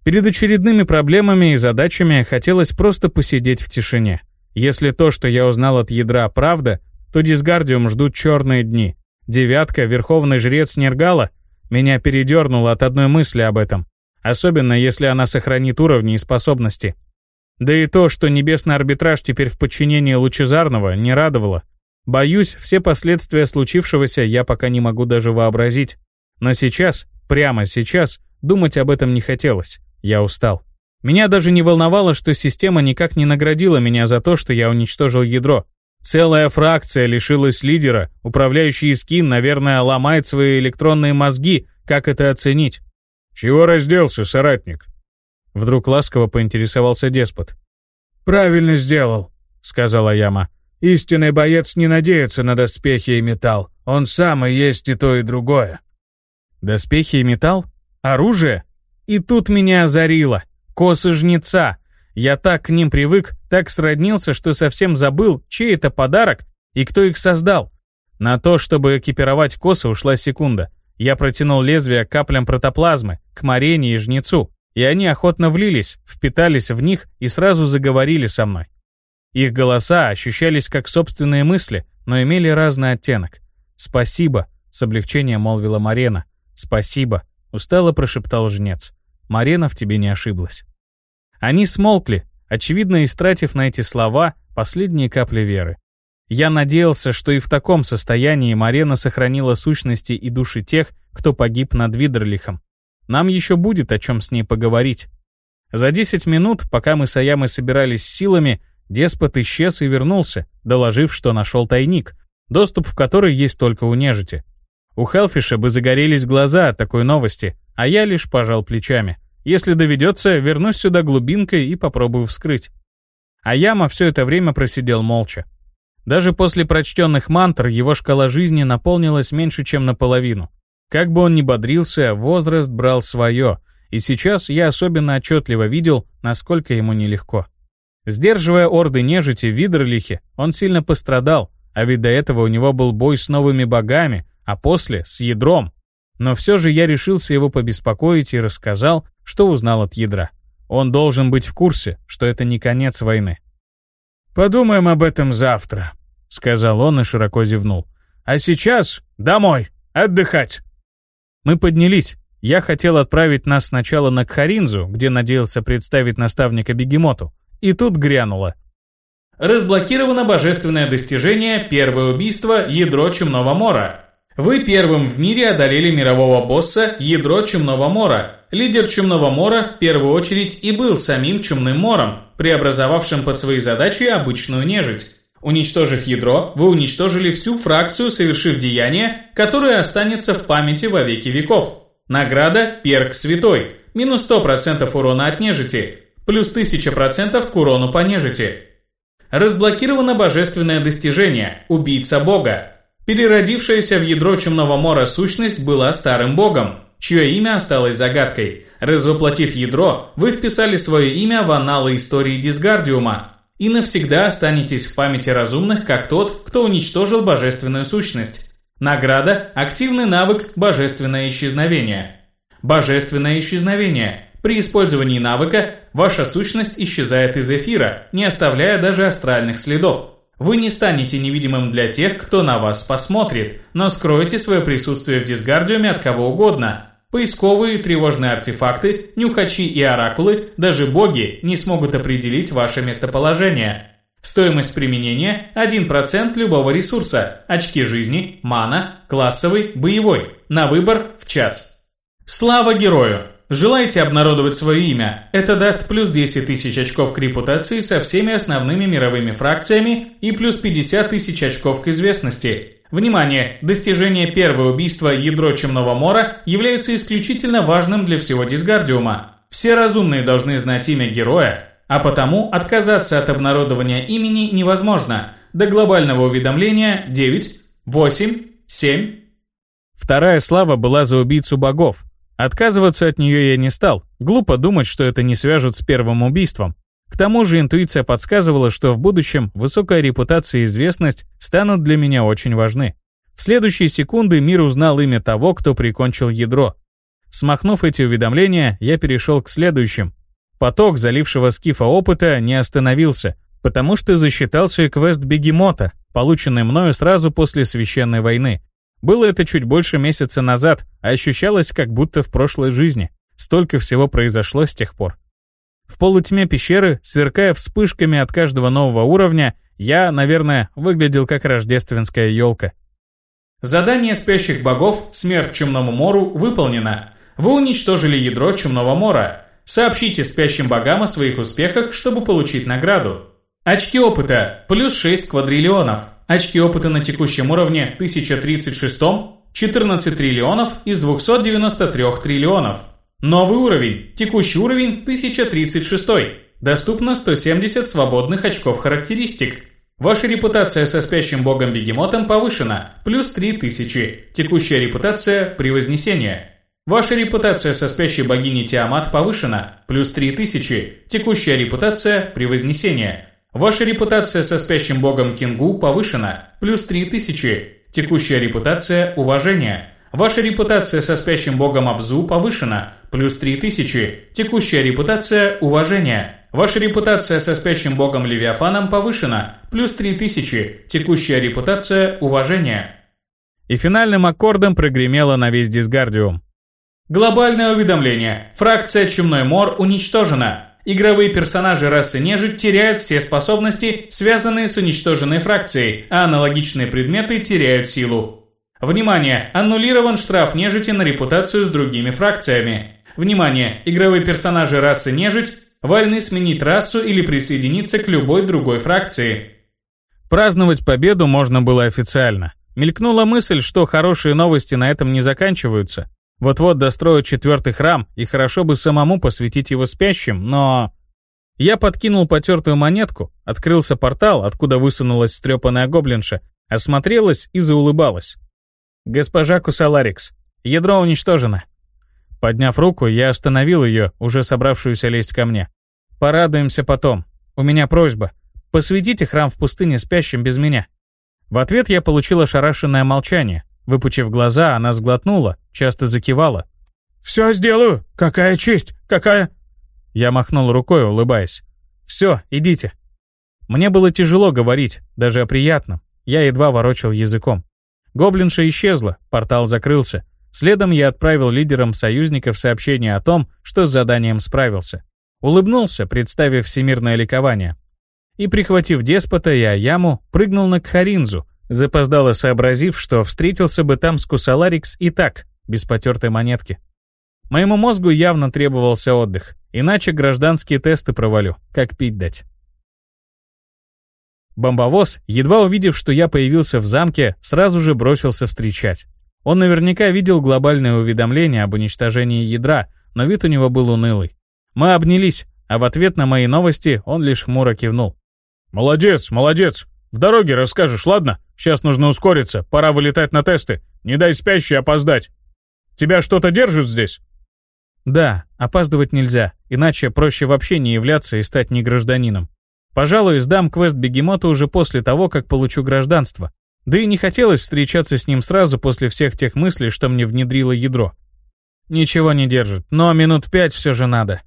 Перед очередными проблемами и задачами хотелось просто посидеть в тишине. Если то, что я узнал от ядра, правда, то Дисгардиум ждут черные дни, Девятка, верховный жрец Нергала, меня передернуло от одной мысли об этом, особенно если она сохранит уровни и способности. Да и то, что небесный арбитраж теперь в подчинении Лучезарного, не радовало. Боюсь, все последствия случившегося я пока не могу даже вообразить. Но сейчас, прямо сейчас, думать об этом не хотелось. Я устал. Меня даже не волновало, что система никак не наградила меня за то, что я уничтожил ядро. Целая фракция лишилась лидера, управляющий скин, наверное, ломает свои электронные мозги, как это оценить? «Чего разделся, соратник?» Вдруг ласково поинтересовался деспот. «Правильно сделал», — сказала Яма. «Истинный боец не надеется на доспехи и металл. Он сам и есть и то, и другое». «Доспехи и металл? Оружие? И тут меня озарило. Косы жнеца. Я так к ним привык, так сроднился, что совсем забыл, чей это подарок и кто их создал. На то, чтобы экипировать косы, ушла секунда. Я протянул лезвие каплям протоплазмы, к Марене и Жнецу, и они охотно влились, впитались в них и сразу заговорили со мной. Их голоса ощущались как собственные мысли, но имели разный оттенок. «Спасибо», — с облегчением молвила Марена. «Спасибо», — устало прошептал Жнец. «Марена в тебе не ошиблась». Они смолкли, очевидно истратив на эти слова последние капли веры. Я надеялся, что и в таком состоянии Марена сохранила сущности и души тех, кто погиб над Видерлихом. Нам еще будет о чем с ней поговорить. За 10 минут, пока мы с Аямой собирались силами, деспот исчез и вернулся, доложив, что нашел тайник, доступ в который есть только у нежити. У Хелфиша бы загорелись глаза от такой новости, а я лишь пожал плечами. Если доведется, вернусь сюда глубинкой и попробую вскрыть. А Яма все это время просидел молча. Даже после прочтенных мантр его шкала жизни наполнилась меньше, чем наполовину. Как бы он ни бодрился, возраст брал свое, и сейчас я особенно отчетливо видел, насколько ему нелегко. Сдерживая орды нежити в Видерлихе, он сильно пострадал, а ведь до этого у него был бой с новыми богами, а после — с ядром. Но все же я решился его побеспокоить и рассказал, что узнал от ядра. Он должен быть в курсе, что это не конец войны. «Подумаем об этом завтра», — сказал он и широко зевнул. «А сейчас домой, отдыхать». Мы поднялись. Я хотел отправить нас сначала на Кхаринзу, где надеялся представить наставника Бегемоту. И тут грянуло. Разблокировано божественное достижение «Первое убийство. Ядро Чумного Мора». Вы первым в мире одолели мирового босса Ядро Чумного Мора. Лидер Чумного Мора в первую очередь и был самим Чумным Мором, преобразовавшим под свои задачи обычную нежить. Уничтожив ядро, вы уничтожили всю фракцию, совершив деяние, которое останется в памяти во веки веков. Награда «Перк Святой» – минус 100% урона от нежити, плюс 1000% к урону по нежити. Разблокировано божественное достижение «Убийца Бога». Переродившаяся в ядро Чумного Мора сущность была старым богом, чье имя осталось загадкой. Развоплотив ядро, вы вписали свое имя в аналы истории Дисгардиума и навсегда останетесь в памяти разумных как тот, кто уничтожил божественную сущность. Награда – активный навык «Божественное исчезновение». Божественное исчезновение. При использовании навыка ваша сущность исчезает из эфира, не оставляя даже астральных следов. Вы не станете невидимым для тех, кто на вас посмотрит, но скроете свое присутствие в дисгардиуме от кого угодно. Поисковые тревожные артефакты, нюхачи и оракулы, даже боги не смогут определить ваше местоположение. Стоимость применения – 1% любого ресурса, очки жизни, мана, классовый, боевой, на выбор в час. Слава герою! Желаете обнародовать свое имя? Это даст плюс 10 тысяч очков к репутации со всеми основными мировыми фракциями и плюс 50 тысяч очков к известности. Внимание! Достижение первого убийства ядро Чемного Мора является исключительно важным для всего Дисгардиума. Все разумные должны знать имя героя, а потому отказаться от обнародования имени невозможно. До глобального уведомления 9, 8, 7. Вторая слава была за убийцу богов. Отказываться от нее я не стал. Глупо думать, что это не свяжут с первым убийством. К тому же интуиция подсказывала, что в будущем высокая репутация и известность станут для меня очень важны. В следующие секунды мир узнал имя того, кто прикончил ядро. Смахнув эти уведомления, я перешел к следующим. Поток залившего скифа опыта не остановился, потому что засчитался и квест Бегемота, полученный мною сразу после священной войны. Было это чуть больше месяца назад, а ощущалось как будто в прошлой жизни. Столько всего произошло с тех пор. В полутьме пещеры, сверкая вспышками от каждого нового уровня, я, наверное, выглядел как рождественская елка. Задание спящих богов «Смерть Чумному Мору» выполнено. Вы уничтожили ядро Чумного Мора. Сообщите спящим богам о своих успехах, чтобы получить награду. Очки опыта – плюс 6 квадриллионов. Очки опыта на текущем уровне 1036 – 14 триллионов из 293 триллионов. Новый уровень. Текущий уровень 1036. Доступно 170 свободных очков характеристик. Ваша репутация со спящим богом-бегемотом повышена. Плюс 3000. Текущая репутация – превознесение. Ваша репутация со спящей богиней Тиамат повышена. Плюс 3000. Текущая репутация – превознесение. Ваша репутация со спящим богом Кингу повышена. Плюс 3000. Текущая репутация – уважение. Ваша репутация со спящим богом Абзу повышена, плюс 3000. Текущая репутация – уважение. Ваша репутация со спящим богом Левиафаном повышена, плюс 3000. Текущая репутация – уважение. И финальным аккордом прогремело на весь Дисгардиум. Глобальное уведомление. Фракция Чумной Мор уничтожена. Игровые персонажи расы нежить теряют все способности, связанные с уничтоженной фракцией, а аналогичные предметы теряют силу. Внимание! Аннулирован штраф нежити на репутацию с другими фракциями. Внимание! Игровые персонажи расы нежить вольны сменить расу или присоединиться к любой другой фракции. Праздновать победу можно было официально. Мелькнула мысль, что хорошие новости на этом не заканчиваются. Вот-вот достроят четвертый храм, и хорошо бы самому посвятить его спящим, но... Я подкинул потертую монетку, открылся портал, откуда высунулась встрепанная гоблинша, осмотрелась и заулыбалась. «Госпожа Кусаларикс, ядро уничтожено». Подняв руку, я остановил ее, уже собравшуюся лезть ко мне. «Порадуемся потом. У меня просьба. Посвятите храм в пустыне спящим без меня». В ответ я получил ошарашенное молчание. Выпучив глаза, она сглотнула, часто закивала. «Все сделаю! Какая честь! Какая...» Я махнул рукой, улыбаясь. «Все, идите». Мне было тяжело говорить, даже о приятном. Я едва ворочал языком. Гоблинша исчезла, портал закрылся. Следом я отправил лидерам союзников сообщение о том, что с заданием справился. Улыбнулся, представив всемирное ликование. И, прихватив деспота и Аяму, прыгнул на Кхаринзу, запоздало сообразив, что встретился бы там с Кусаларикс и так, без потертой монетки. Моему мозгу явно требовался отдых, иначе гражданские тесты провалю, как пить дать. Бомбовоз, едва увидев, что я появился в замке, сразу же бросился встречать. Он наверняка видел глобальное уведомление об уничтожении ядра, но вид у него был унылый. Мы обнялись, а в ответ на мои новости он лишь хмуро кивнул. «Молодец, молодец. В дороге расскажешь, ладно? Сейчас нужно ускориться, пора вылетать на тесты. Не дай спящей опоздать. Тебя что-то держит здесь?» «Да, опаздывать нельзя, иначе проще вообще не являться и стать не гражданином. Пожалуй, сдам квест бегемота уже после того, как получу гражданство. Да и не хотелось встречаться с ним сразу после всех тех мыслей, что мне внедрило ядро. Ничего не держит, но минут пять все же надо.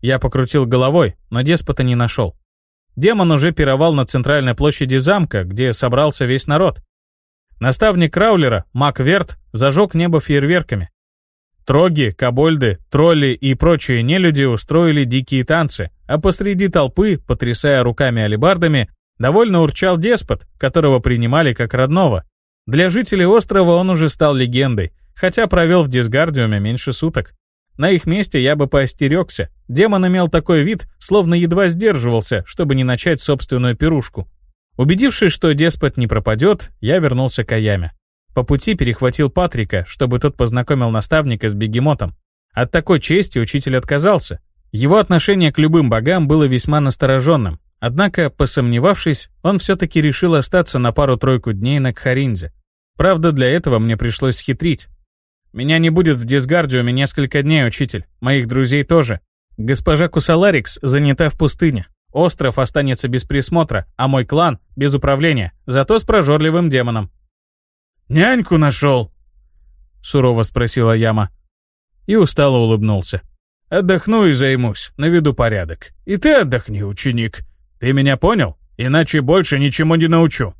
Я покрутил головой, но деспота не нашел. Демон уже пировал на центральной площади замка, где собрался весь народ. Наставник Краулера, Мак Верт, зажег небо фейерверками. Троги, кобольды, тролли и прочие нелюди устроили дикие танцы, а посреди толпы, потрясая руками-алебардами, довольно урчал деспот, которого принимали как родного. Для жителей острова он уже стал легендой. хотя провел в дисгардиуме меньше суток. На их месте я бы поостерегся. Демон имел такой вид, словно едва сдерживался, чтобы не начать собственную пирушку. Убедившись, что деспот не пропадет, я вернулся к Аяме. По пути перехватил Патрика, чтобы тот познакомил наставника с бегемотом. От такой чести учитель отказался. Его отношение к любым богам было весьма настороженным. Однако, посомневавшись, он все-таки решил остаться на пару-тройку дней на Кхаринзе. Правда, для этого мне пришлось хитрить. Меня не будет в Дисгардиуме несколько дней, учитель. Моих друзей тоже. Госпожа Кусаларикс занята в пустыне. Остров останется без присмотра, а мой клан — без управления, зато с прожорливым демоном. «Няньку нашел?» — сурово спросила Яма. И устало улыбнулся. «Отдохну и займусь, наведу порядок. И ты отдохни, ученик. Ты меня понял? Иначе больше ничему не научу».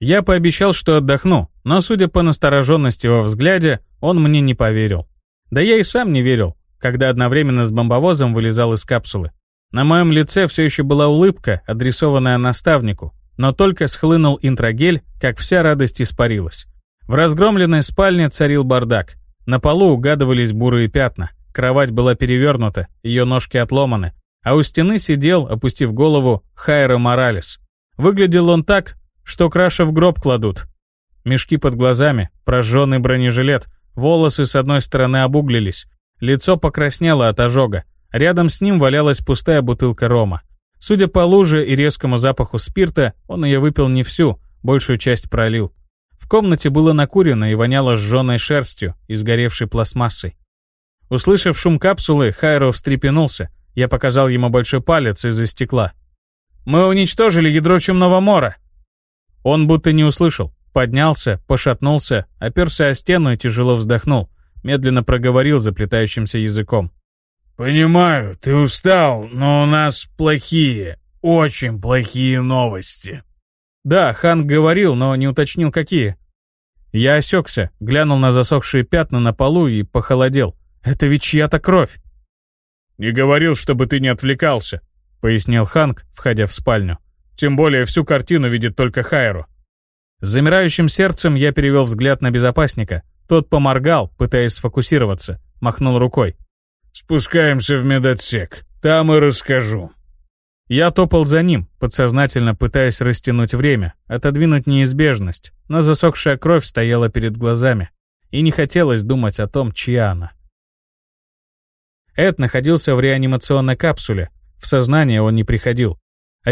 Я пообещал, что отдохну, но, судя по настороженности во взгляде, он мне не поверил. Да я и сам не верил, когда одновременно с бомбовозом вылезал из капсулы. На моем лице все еще была улыбка, адресованная наставнику, но только схлынул интрагель, как вся радость испарилась. В разгромленной спальне царил бардак. На полу угадывались бурые пятна, кровать была перевернута, ее ножки отломаны, а у стены сидел, опустив голову, Хайра Моралес. Выглядел он так, что краше в гроб кладут. Мешки под глазами, прожженный бронежилет, волосы с одной стороны обуглились, лицо покраснело от ожога. Рядом с ним валялась пустая бутылка рома. Судя по луже и резкому запаху спирта, он ее выпил не всю, большую часть пролил. В комнате было накурено и воняло сжженной шерстью и сгоревшей пластмассой. Услышав шум капсулы, Хайро встрепенулся. Я показал ему большой палец из-за стекла. «Мы уничтожили ядро Чумного Мора!» Он будто не услышал. Поднялся, пошатнулся, оперся о стену и тяжело вздохнул. Медленно проговорил заплетающимся языком. «Понимаю, ты устал, но у нас плохие, очень плохие новости». Да, Хан говорил, но не уточнил, какие. Я осекся, глянул на засохшие пятна на полу и похолодел. Это ведь чья-то кровь. «Не говорил, чтобы ты не отвлекался», — пояснил Ханк, входя в спальню. Тем более всю картину видит только Хайру. С замирающим сердцем я перевел взгляд на безопасника. Тот поморгал, пытаясь сфокусироваться, махнул рукой. «Спускаемся в медотсек. Там и расскажу». Я топал за ним, подсознательно пытаясь растянуть время, отодвинуть неизбежность, но засохшая кровь стояла перед глазами, и не хотелось думать о том, чья она. Эд находился в реанимационной капсуле, в сознание он не приходил.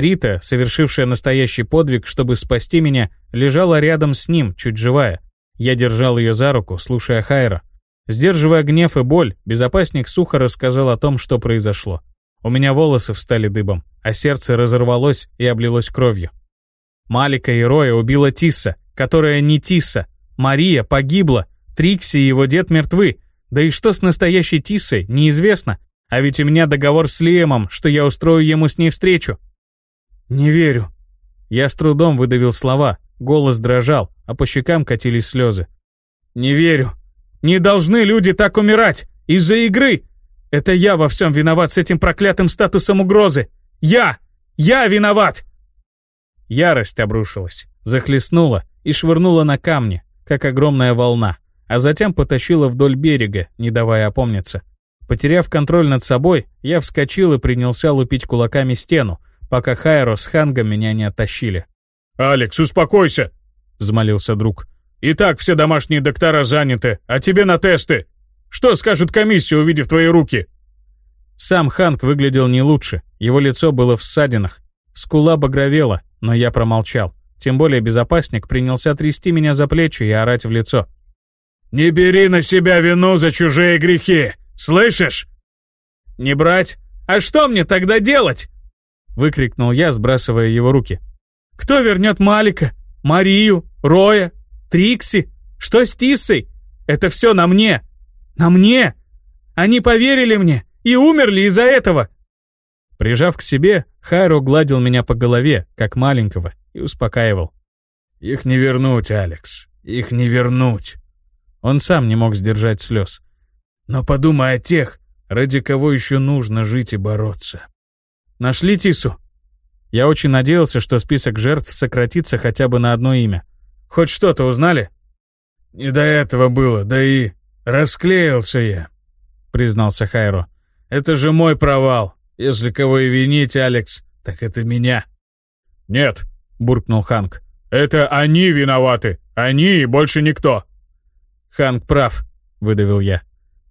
Рита, совершившая настоящий подвиг, чтобы спасти меня, лежала рядом с ним, чуть живая. Я держал ее за руку, слушая Хайра. Сдерживая гнев и боль, безопасник сухо рассказал о том, что произошло. У меня волосы встали дыбом, а сердце разорвалось и облилось кровью. Малика и Роя убила Тисса, которая не Тисса. Мария погибла, Трикси и его дед мертвы. Да и что с настоящей Тиссой, неизвестно. А ведь у меня договор с Лиемом, что я устрою ему с ней встречу. «Не верю». Я с трудом выдавил слова, голос дрожал, а по щекам катились слезы. «Не верю. Не должны люди так умирать! Из-за игры! Это я во всем виноват с этим проклятым статусом угрозы! Я! Я виноват!» Ярость обрушилась, захлестнула и швырнула на камни, как огромная волна, а затем потащила вдоль берега, не давая опомниться. Потеряв контроль над собой, я вскочил и принялся лупить кулаками стену, пока Хайро с Хангом меня не оттащили. «Алекс, успокойся!» — взмолился друг. «И так все домашние доктора заняты, а тебе на тесты. Что скажет комиссия, увидев твои руки?» Сам Ханг выглядел не лучше, его лицо было в ссадинах. Скула багровела, но я промолчал. Тем более безопасник принялся трясти меня за плечи и орать в лицо. «Не бери на себя вину за чужие грехи, слышишь?» «Не брать? А что мне тогда делать?» Выкрикнул я, сбрасывая его руки. «Кто вернет Малика? Марию? Роя? Трикси? Что с Тиссой? Это все на мне! На мне! Они поверили мне и умерли из-за этого!» Прижав к себе, Хайро гладил меня по голове, как маленького, и успокаивал. «Их не вернуть, Алекс, их не вернуть!» Он сам не мог сдержать слез. «Но подумай о тех, ради кого еще нужно жить и бороться». Нашли Тису?» Я очень надеялся, что список жертв сократится хотя бы на одно имя. Хоть что-то узнали? Не до этого было, да и... «Расклеился я», — признался Хайро. «Это же мой провал. Если кого и винить, Алекс, так это меня». «Нет», — буркнул Ханк. «Это они виноваты. Они и больше никто». «Ханк прав», — выдавил я.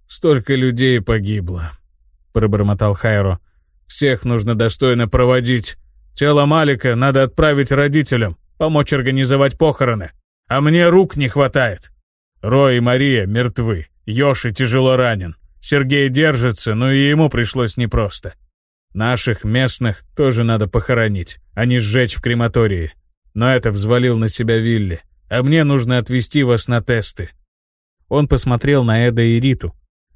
«Столько людей погибло», — пробормотал Хайро. «Всех нужно достойно проводить. Тело Малика надо отправить родителям, помочь организовать похороны. А мне рук не хватает. Рой и Мария мертвы. Йоши тяжело ранен. Сергей держится, но и ему пришлось непросто. Наших местных тоже надо похоронить, а не сжечь в крематории. Но это взвалил на себя Вилли. А мне нужно отвезти вас на тесты. Он посмотрел на Эда и Риту.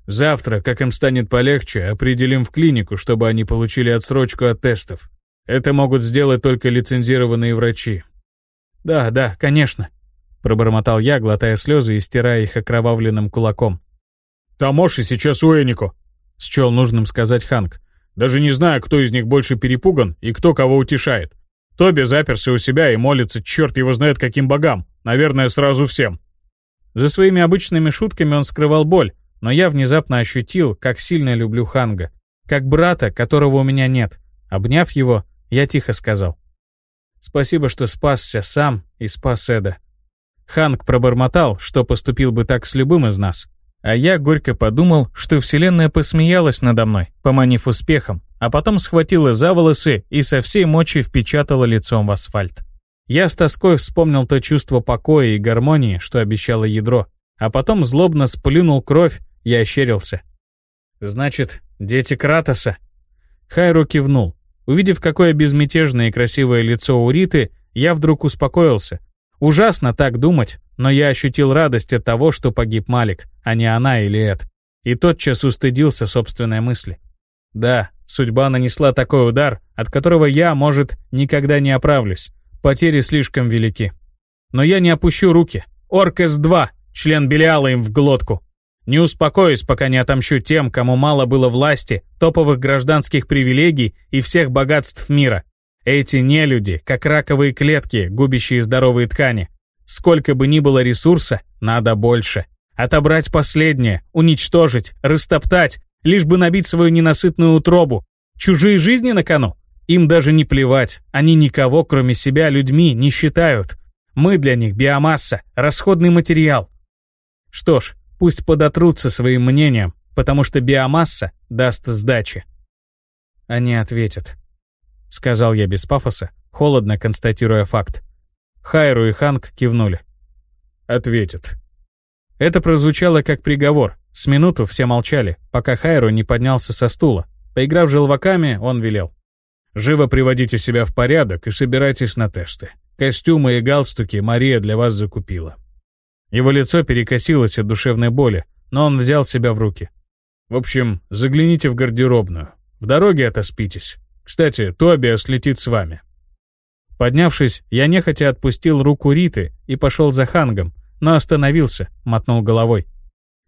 Завтра, как им станет полегче, определим в клинику, чтобы они получили отсрочку от тестов. Это могут сделать только лицензированные врачи. Да, да, конечно, Пробормотал я, глотая слезы и стирая их окровавленным кулаком. «Тамоши сейчас у Энико», — счел нужным сказать Ханк. «Даже не знаю, кто из них больше перепуган и кто кого утешает. Тоби заперся у себя и молится черт его знает каким богам. Наверное, сразу всем». За своими обычными шутками он скрывал боль, но я внезапно ощутил, как сильно люблю Ханга. Как брата, которого у меня нет. Обняв его, я тихо сказал. «Спасибо, что спасся сам и спас Эда». Ханг пробормотал, что поступил бы так с любым из нас. А я горько подумал, что Вселенная посмеялась надо мной, поманив успехом, а потом схватила за волосы и со всей мочи впечатала лицом в асфальт. Я с тоской вспомнил то чувство покоя и гармонии, что обещало ядро, а потом злобно сплюнул кровь и ощерился. «Значит, дети Кратоса?» Хайру кивнул. Увидев, какое безмятежное и красивое лицо у Риты, я вдруг успокоился, Ужасно так думать, но я ощутил радость от того, что погиб Малик, а не она или Эд. И тотчас устыдился собственной мысли. Да, судьба нанесла такой удар, от которого я, может, никогда не оправлюсь. Потери слишком велики. Но я не опущу руки. Оркес-2, член Белиала им в глотку. Не успокоюсь, пока не отомщу тем, кому мало было власти, топовых гражданских привилегий и всех богатств мира. Эти нелюди, как раковые клетки, губящие здоровые ткани. Сколько бы ни было ресурса, надо больше. Отобрать последнее, уничтожить, растоптать, лишь бы набить свою ненасытную утробу. Чужие жизни на кону? Им даже не плевать, они никого, кроме себя, людьми не считают. Мы для них биомасса, расходный материал. Что ж, пусть подотрутся своим мнением, потому что биомасса даст сдачи. Они ответят. — сказал я без пафоса, холодно констатируя факт. Хайру и Ханк кивнули. «Ответит». Это прозвучало как приговор. С минуту все молчали, пока Хайру не поднялся со стула. Поиграв желваками, он велел. «Живо приводите себя в порядок и собирайтесь на тесты. Костюмы и галстуки Мария для вас закупила». Его лицо перекосилось от душевной боли, но он взял себя в руки. «В общем, загляните в гардеробную. В дороге отоспитесь. Кстати, Тобиас летит с вами». Поднявшись, я нехотя отпустил руку Риты и пошел за Хангом, но остановился, мотнул головой.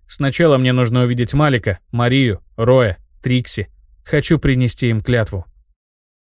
Сначала мне нужно увидеть Малика, Марию, Роя, Трикси. Хочу принести им клятву.